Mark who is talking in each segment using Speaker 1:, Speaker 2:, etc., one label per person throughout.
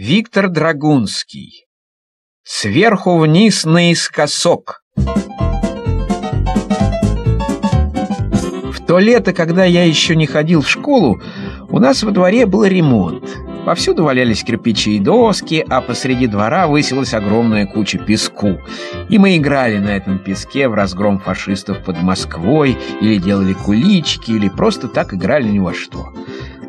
Speaker 1: Виктор Драгунский. Сверху вниз наискосок. В то лето, когда я еще не ходил в школу, у нас во дворе был ремонт. Повсюду валялись кирпичи и доски, а посреди двора высилась огромная куча песку. И мы играли на этом песке в разгром фашистов под Москвой, или делали куличики, или просто так играли ни во что.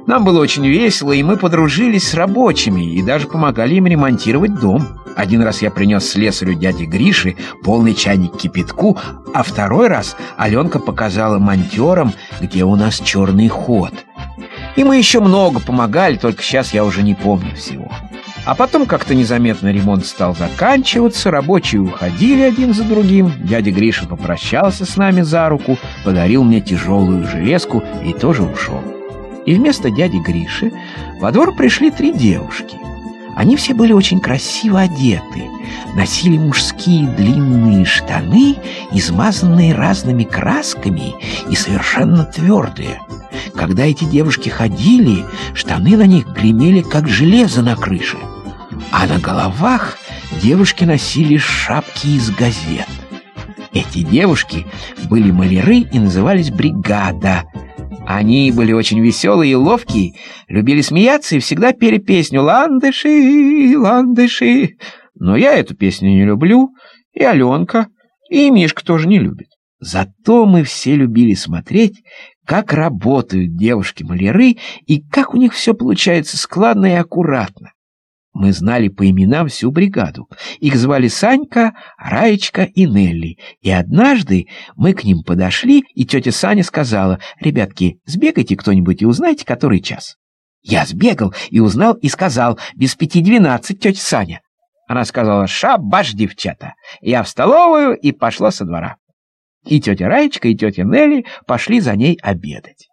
Speaker 1: Нам было очень весело, и мы подружились с рабочими и даже помогали им ремонтировать дом. Один раз я принес слесарю дяди Гриши полный чайник кипятку, а второй раз Аленка показала монтерам, где у нас черный ход — и мы еще много помогали, только сейчас я уже не помню всего. А потом как-то незаметно ремонт стал заканчиваться, рабочие уходили один за другим. Дядя Гриша попрощался с нами за руку, подарил мне тяжелую железку и тоже ушел. И вместо дяди Гриши во двор пришли три девушки. Они все были очень красиво одеты, носили мужские длинные штаны, измазанные разными красками и совершенно твердые – когда эти девушки ходили, штаны на них гремели, как железо на крыше. А на головах девушки носили шапки из газет. Эти девушки были маляры и назывались «Бригада». Они были очень веселые и ловкие, любили смеяться и всегда пели песню «Ландыши, ландыши». Но я эту песню не люблю, и Аленка, и Мишка тоже не любит. Зато мы все любили смотреть, как работают девушки-маляры и как у них все получается складно и аккуратно. Мы знали по именам всю бригаду. Их звали Санька, Раечка и Нелли. И однажды мы к ним подошли, и тетя Саня сказала, «Ребятки, сбегайте кто-нибудь и узнайте, который час». Я сбегал и узнал и сказал, «Без пяти двенадцать, тетя Саня». Она сказала, «Шабаш, девчата!» Я в столовую и пошла со двора. И тетя Раечка, и тетя Нелли пошли за ней обедать.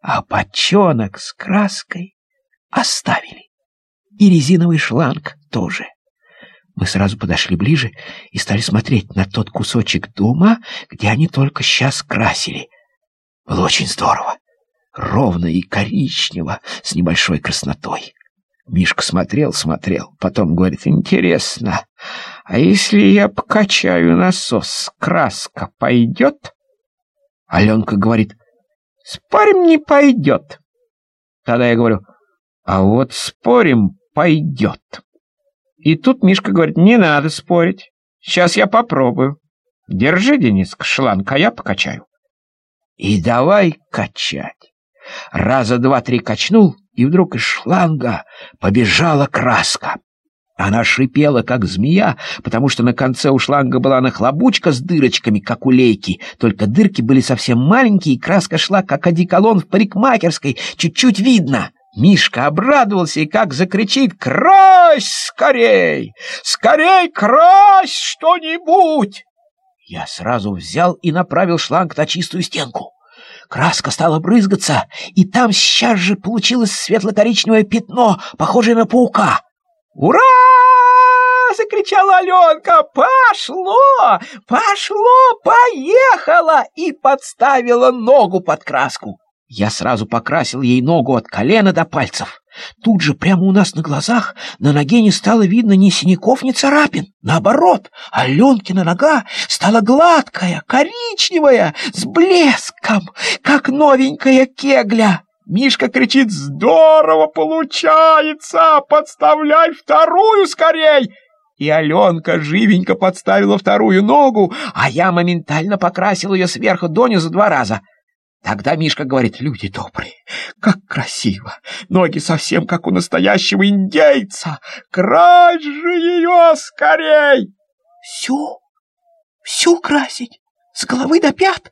Speaker 1: А бочонок с краской оставили. И резиновый шланг тоже. Мы сразу подошли ближе и стали смотреть на тот кусочек дома, где они только сейчас красили. Было очень здорово. Ровно и коричнево, с небольшой краснотой. Мишка смотрел, смотрел, потом говорит, интересно, а если я покачаю насос, краска пойдет? Аленка говорит, спорим, не пойдет. Тогда я говорю, а вот спорим, пойдет. И тут Мишка говорит, не надо спорить, сейчас я попробую. Держи, Дениска, шланг, а я покачаю. И давай качать. Раза два-три качнул, и вдруг из шланга побежала краска. Она шипела, как змея, потому что на конце у шланга была нахлобучка с дырочками, как у лейки, только дырки были совсем маленькие, и краска шла, как одеколон в парикмахерской, чуть-чуть видно. Мишка обрадовался и как закричит «Крась скорей! Скорей крась что-нибудь!» Я сразу взял и направил шланг на чистую стенку. Краска стала брызгаться, и там сейчас же получилось светло-коричневое пятно, похожее на паука. «Ура!» — закричала Аленка. «Пошло! Пошло! Поехала!» И подставила ногу под краску. Я сразу покрасил ей ногу от колена до пальцев. Тут же, прямо у нас на глазах, на ноге не стало видно ни синяков, ни царапин. Наоборот, Аленкина нога стала гладкая, коричневая, с блеском, как новенькая кегля. Мишка кричит «Здорово получается! Подставляй вторую скорей!» И Аленка живенько подставила вторую ногу, а я моментально покрасил ее сверху донизу два раза — Тогда Мишка говорит, люди добрые, как красиво, ноги совсем как у настоящего индейца, крась же ее скорей! Всю, всю красить, с головы до пят?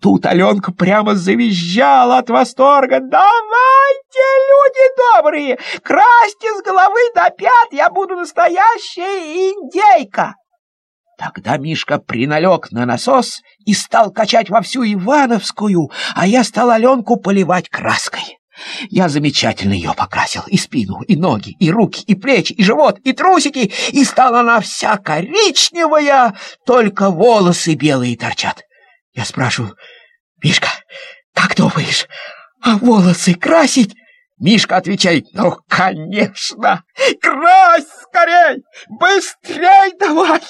Speaker 1: Тут Аленка прямо завизжала от восторга. «Давайте, люди добрые, красьте с головы до пят, я буду настоящая индейка!» Тогда Мишка приналег на насос и стал качать во всю Ивановскую, а я стал Аленку поливать краской. Я замечательно ее покрасил, и спину, и ноги, и руки, и плечи, и живот, и трусики, и стала она вся коричневая, только волосы белые торчат. Я спрашиваю, Мишка, как думаешь, а волосы красить Мишка отвечает, ну, конечно, крась скорей, быстрей давай.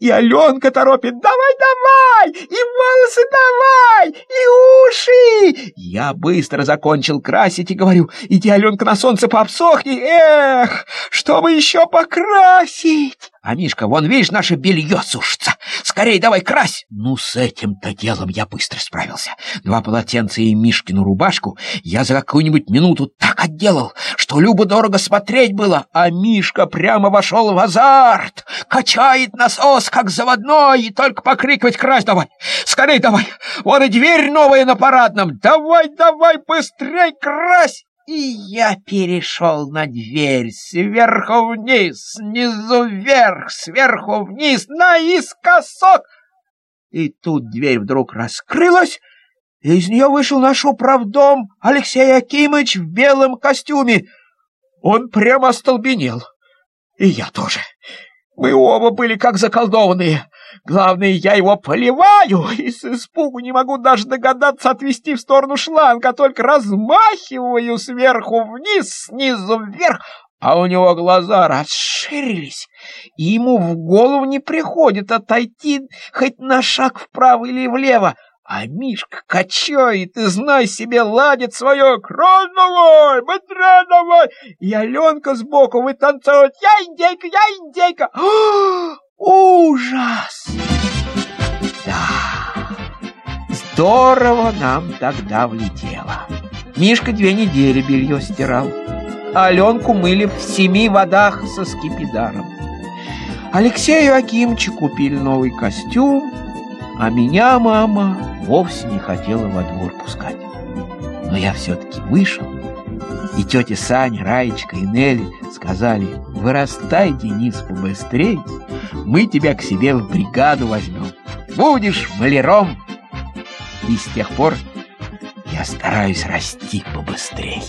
Speaker 1: И Аленка торопит, давай, давай, и волосы давай, и уши. Я быстро закончил красить и говорю, иди, Аленка, на солнце пообсохни, эх, чтобы еще покрасить. А Мишка, вон, видишь, наше белье сушится. Скорей давай крась. Ну, с этим-то делом я быстро справился. Два полотенца и Мишкину рубашку я за какую-нибудь минуту так отделал, что любо дорого смотреть было, а Мишка прямо вошел в азарт. Качает насос, как заводной, и только покрикивать крась давай. Скорей давай. Вон и дверь новая на парадном. Давай, давай, быстрей крась. И я перешел на дверь сверху вниз, снизу вверх, сверху вниз, наискосок. И тут дверь вдруг раскрылась, и из нее вышел наш управдом Алексей Акимыч в белом костюме. Он прямо остолбенел. И я тоже. Мы оба были как заколдованные. Главное, я его поливаю, и с испугу не могу даже догадаться отвести в сторону шланга, только размахиваю сверху вниз, снизу вверх, а у него глаза расширились, и ему в голову не приходит отойти хоть на шаг вправо или влево, а Мишка качает и, знай себе, ладит свое «Крон давай! Быстрее давай!» И Аленка сбоку вытанцовывает «Я индейка! Я индейка!» Ужас! Да, здорово нам тогда влетело. Мишка две недели белье стирал, а Аленку мыли в семи водах со скипидаром. Алексею Акимчу купили новый костюм, а меня мама вовсе не хотела во двор пускать. Но я все-таки вышел, и тетя Саня, Раечка и Нелли сказали, вырастай, Денис, побыстрей, мы тебя к себе в бригаду возьмем. Будешь маляром. И с тех пор я стараюсь расти побыстрей.